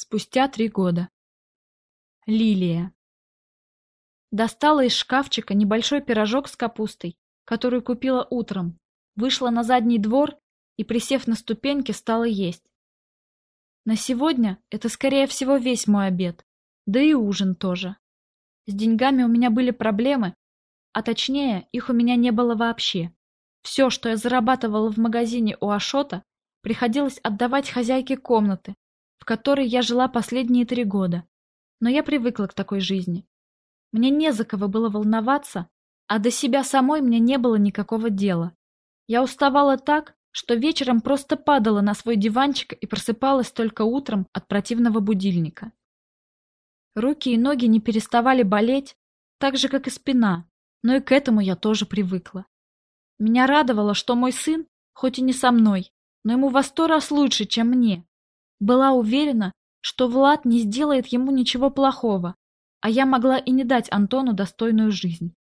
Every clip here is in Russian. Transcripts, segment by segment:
Спустя три года. Лилия. Достала из шкафчика небольшой пирожок с капустой, который купила утром, вышла на задний двор и, присев на ступеньки, стала есть. На сегодня это, скорее всего, весь мой обед, да и ужин тоже. С деньгами у меня были проблемы, а точнее, их у меня не было вообще. Все, что я зарабатывала в магазине у Ашота, приходилось отдавать хозяйке комнаты, которой я жила последние три года. Но я привыкла к такой жизни. Мне не за кого было волноваться, а до себя самой мне не было никакого дела. Я уставала так, что вечером просто падала на свой диванчик и просыпалась только утром от противного будильника. Руки и ноги не переставали болеть, так же, как и спина, но и к этому я тоже привыкла. Меня радовало, что мой сын, хоть и не со мной, но ему во сто раз лучше, чем мне. Была уверена, что Влад не сделает ему ничего плохого, а я могла и не дать Антону достойную жизнь.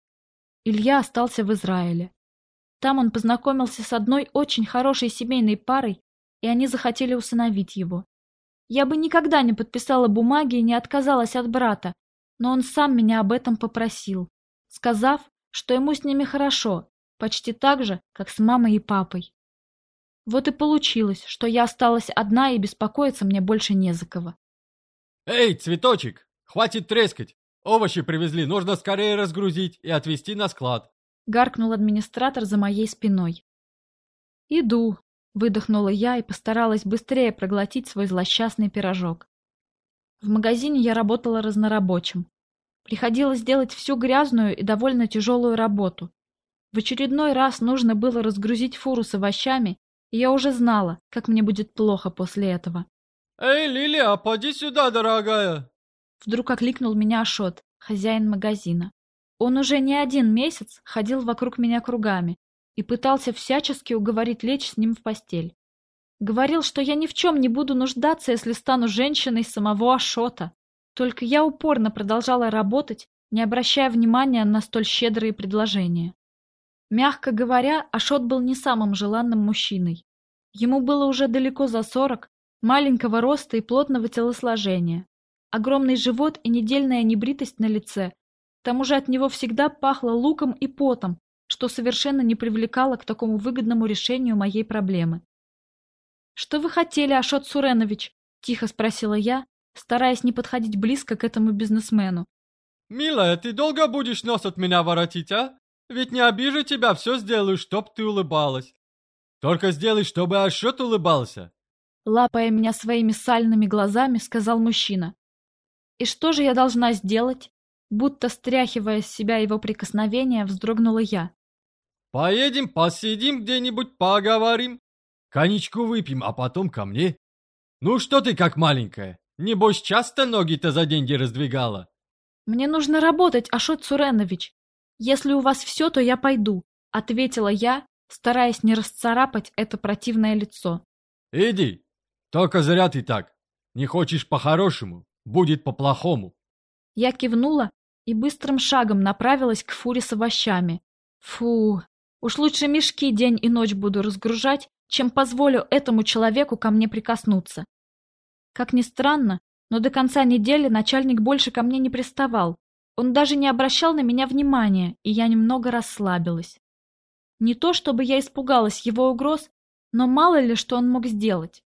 Илья остался в Израиле. Там он познакомился с одной очень хорошей семейной парой, и они захотели усыновить его. Я бы никогда не подписала бумаги и не отказалась от брата, но он сам меня об этом попросил, сказав, что ему с ними хорошо, почти так же, как с мамой и папой. Вот и получилось, что я осталась одна и беспокоиться мне больше не за кого. «Эй, цветочек, хватит трескать! Овощи привезли, нужно скорее разгрузить и отвезти на склад!» Гаркнул администратор за моей спиной. «Иду», — выдохнула я и постаралась быстрее проглотить свой злосчастный пирожок. В магазине я работала разнорабочим. Приходилось делать всю грязную и довольно тяжелую работу. В очередной раз нужно было разгрузить фуру с овощами я уже знала, как мне будет плохо после этого. «Эй, Лилия, поди сюда, дорогая!» Вдруг окликнул меня Ашот, хозяин магазина. Он уже не один месяц ходил вокруг меня кругами и пытался всячески уговорить лечь с ним в постель. Говорил, что я ни в чем не буду нуждаться, если стану женщиной самого Ашота. Только я упорно продолжала работать, не обращая внимания на столь щедрые предложения. Мягко говоря, Ашот был не самым желанным мужчиной. Ему было уже далеко за сорок, маленького роста и плотного телосложения. Огромный живот и недельная небритость на лице. К тому же от него всегда пахло луком и потом, что совершенно не привлекало к такому выгодному решению моей проблемы. «Что вы хотели, Ашот Суренович?» – тихо спросила я, стараясь не подходить близко к этому бизнесмену. «Милая, ты долго будешь нос от меня воротить, а? Ведь не обижу тебя, все сделаю, чтоб ты улыбалась. Только сделай, чтобы Ашот улыбался. Лапая меня своими сальными глазами, сказал мужчина. И что же я должна сделать? Будто стряхивая с себя его прикосновения, вздрогнула я. Поедем, посидим где-нибудь, поговорим. Коньячку выпьем, а потом ко мне. Ну что ты как маленькая? Небось, часто ноги-то за деньги раздвигала? Мне нужно работать, Ашот Суренович. «Если у вас все, то я пойду», — ответила я, стараясь не расцарапать это противное лицо. «Иди, только зря ты так. Не хочешь по-хорошему, будет по-плохому». Я кивнула и быстрым шагом направилась к фуре с овощами. Фу, уж лучше мешки день и ночь буду разгружать, чем позволю этому человеку ко мне прикоснуться. Как ни странно, но до конца недели начальник больше ко мне не приставал, он даже не обращал на меня внимания, и я немного расслабилась. Не то чтобы я испугалась его угроз, но мало ли что он мог сделать.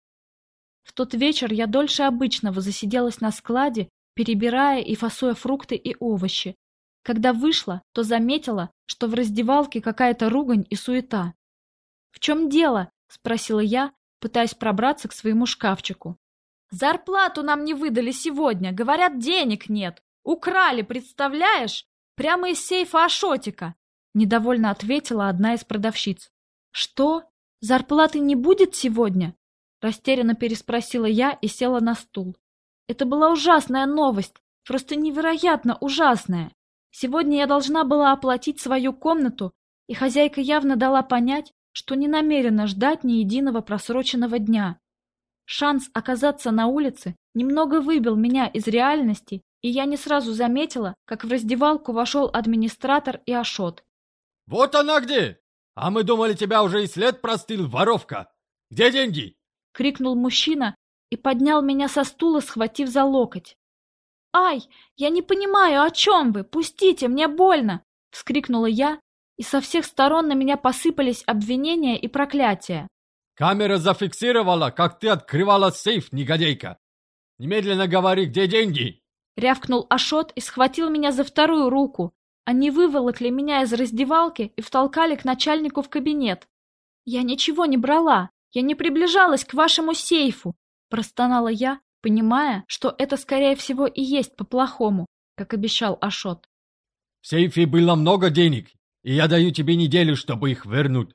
В тот вечер я дольше обычного засиделась на складе, перебирая и фасуя фрукты и овощи. Когда вышла, то заметила, что в раздевалке какая-то ругань и суета. «В чем дело?» – спросила я, пытаясь пробраться к своему шкафчику. «Зарплату нам не выдали сегодня, говорят, денег нет!» Украли, представляешь? Прямо из сейфа Ашотика!» Недовольно ответила одна из продавщиц. «Что? Зарплаты не будет сегодня?» Растерянно переспросила я и села на стул. Это была ужасная новость, просто невероятно ужасная. Сегодня я должна была оплатить свою комнату, и хозяйка явно дала понять, что не намерена ждать ни единого просроченного дня. Шанс оказаться на улице немного выбил меня из реальности и я не сразу заметила, как в раздевалку вошел администратор и Ашот. «Вот она где! А мы думали, тебя уже и след простыл, воровка! Где деньги?» — крикнул мужчина, и поднял меня со стула, схватив за локоть. «Ай, я не понимаю, о чем вы? Пустите, мне больно!» — вскрикнула я, и со всех сторон на меня посыпались обвинения и проклятия. «Камера зафиксировала, как ты открывала сейф, негодейка! Немедленно говори, где деньги!» Рявкнул Ашот и схватил меня за вторую руку. Они выволокли меня из раздевалки и втолкали к начальнику в кабинет. «Я ничего не брала, я не приближалась к вашему сейфу!» Простонала я, понимая, что это, скорее всего, и есть по-плохому, как обещал Ашот. «В сейфе было много денег, и я даю тебе неделю, чтобы их вернуть.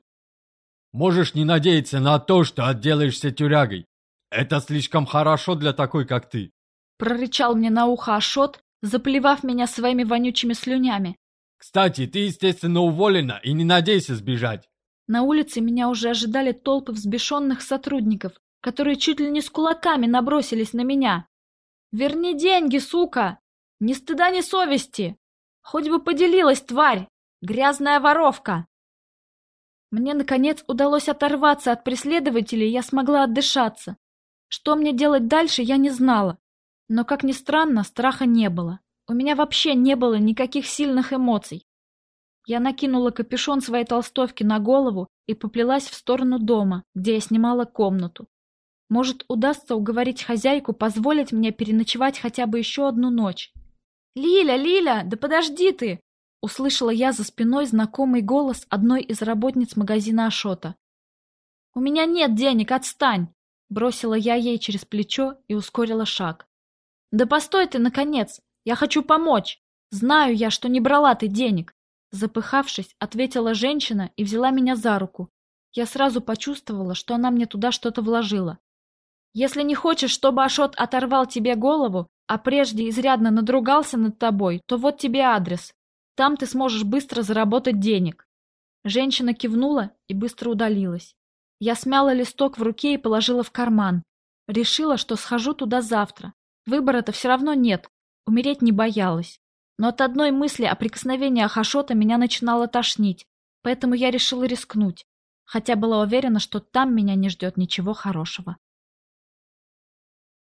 Можешь не надеяться на то, что отделаешься тюрягой. Это слишком хорошо для такой, как ты. Прорычал мне на ухо Ашот, заплевав меня своими вонючими слюнями. Кстати, ты, естественно, уволена и не надейся сбежать. На улице меня уже ожидали толпы взбешенных сотрудников, которые чуть ли не с кулаками набросились на меня. «Верни деньги, сука! Ни стыда, ни совести! Хоть бы поделилась, тварь! Грязная воровка!» Мне, наконец, удалось оторваться от преследователей, и я смогла отдышаться. Что мне делать дальше, я не знала. Но, как ни странно, страха не было. У меня вообще не было никаких сильных эмоций. Я накинула капюшон своей толстовки на голову и поплелась в сторону дома, где я снимала комнату. Может, удастся уговорить хозяйку позволить мне переночевать хотя бы еще одну ночь. «Лиля, Лиля, да подожди ты!» Услышала я за спиной знакомый голос одной из работниц магазина Ашота. «У меня нет денег, отстань!» Бросила я ей через плечо и ускорила шаг. «Да постой ты, наконец! Я хочу помочь! Знаю я, что не брала ты денег!» Запыхавшись, ответила женщина и взяла меня за руку. Я сразу почувствовала, что она мне туда что-то вложила. Если не хочешь, чтобы Ашот оторвал тебе голову, а прежде изрядно надругался над тобой, то вот тебе адрес. Там ты сможешь быстро заработать денег. Женщина кивнула и быстро удалилась. Я смяла листок в руке и положила в карман. Решила, что схожу туда завтра. Выбора-то все равно нет. Умереть не боялась. Но от одной мысли о прикосновении Ахашота меня начинало тошнить, поэтому я решила рискнуть, хотя была уверена, что там меня не ждет ничего хорошего.